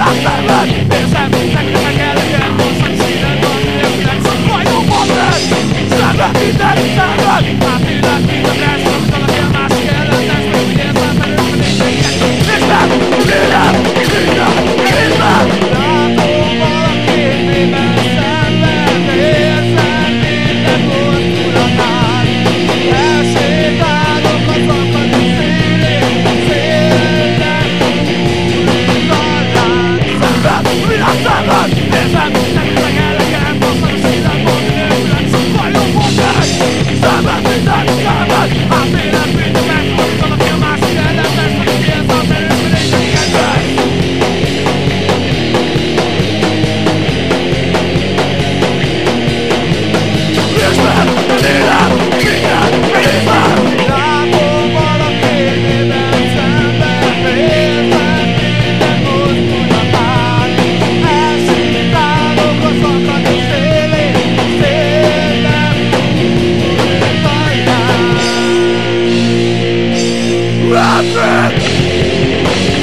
olvidas, Berlín. Piensa en mi Nothing.